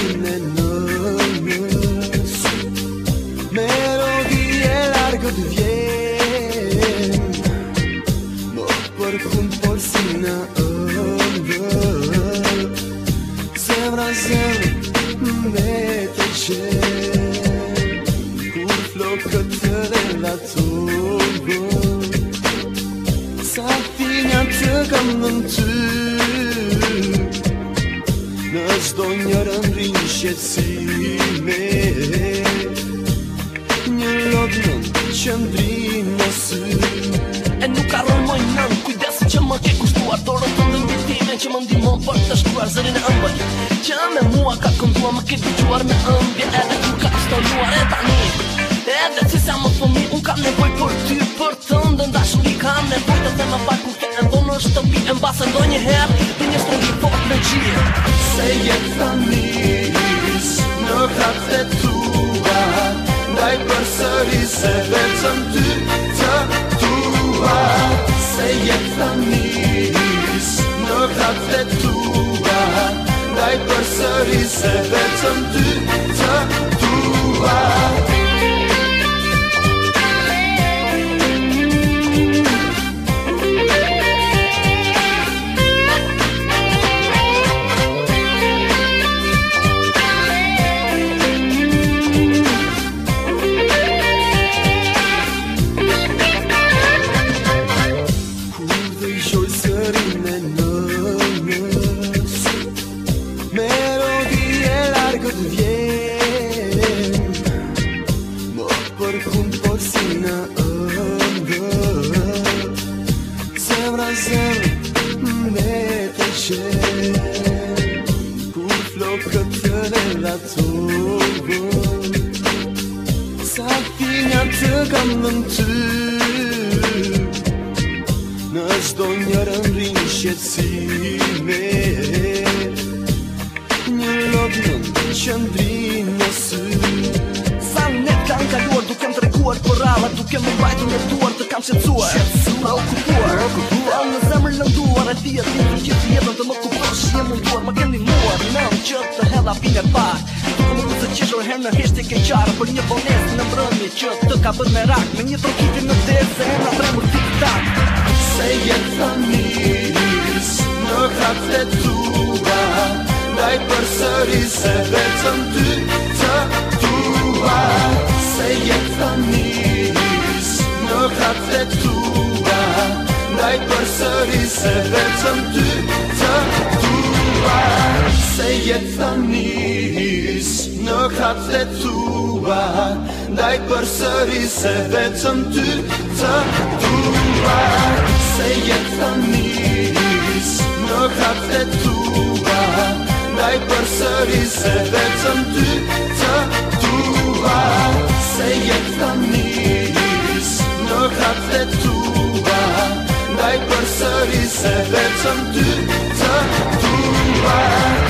tine născ Melodie largă de vient Mă părcum porcina îngă Zemra zemra me te ce Cu flocătele la tubă Să fii neață cam în zdo njërë rinjët si me Një lodnën që ndrinë në sy E nuk karoj moj nën Kujdesi që më ke kushtuar Dorën të ndën që më ndimon Për të shkuar zërin e ëmbëj Që me mua ka këndua më ke të gjuar Me ëmbje edhe ku ka kështoruar E tani Edhe cisa më të mi Unë kam nevoj për ty Për të ndën dashëm Kam nevoj të të më parë në shtëpi E mbasa do një herë Të një shtë një fort me qirë Se jetë të njës Në kratë të tua Daj për sëri Se vetëm ty të tua Se jetë të njës Në kratë të tua Daj për sëri Se vetëm ty të tua Oricum por sine îndă Să vrea să neteșe Cu flocătele la tubă S-a dimineață cam întâi N-aș doniar în rinșețime Nilodnă și-ndri shkuar për rrallat duke më bajtu në duar të kam shetsuar Shetsu ma u kukuar Dhe alë në zemër në duar E ti e ti të kjetë të jetën të më kukuar Shë jemë në duar më keni muar Në në qëtë të hella pinë e parë Dukë më kuzë qëtë herë në heshtë e keqarë Për një bonesë në mërëmi qëtë të ka bërë me rak Me një trokitin në desë e në tremur të të takë Se jetë të mirës Se vetëm ty të tua Se jetë të miris Në këtë të tua Da i për sëri Se vetëm ty të tua Se jetë të miris Në këtë të tua Da i për sëri Se vetëm ty të tua Se jetë të miris Në këtë të tua najgorsze i sercem tu masz.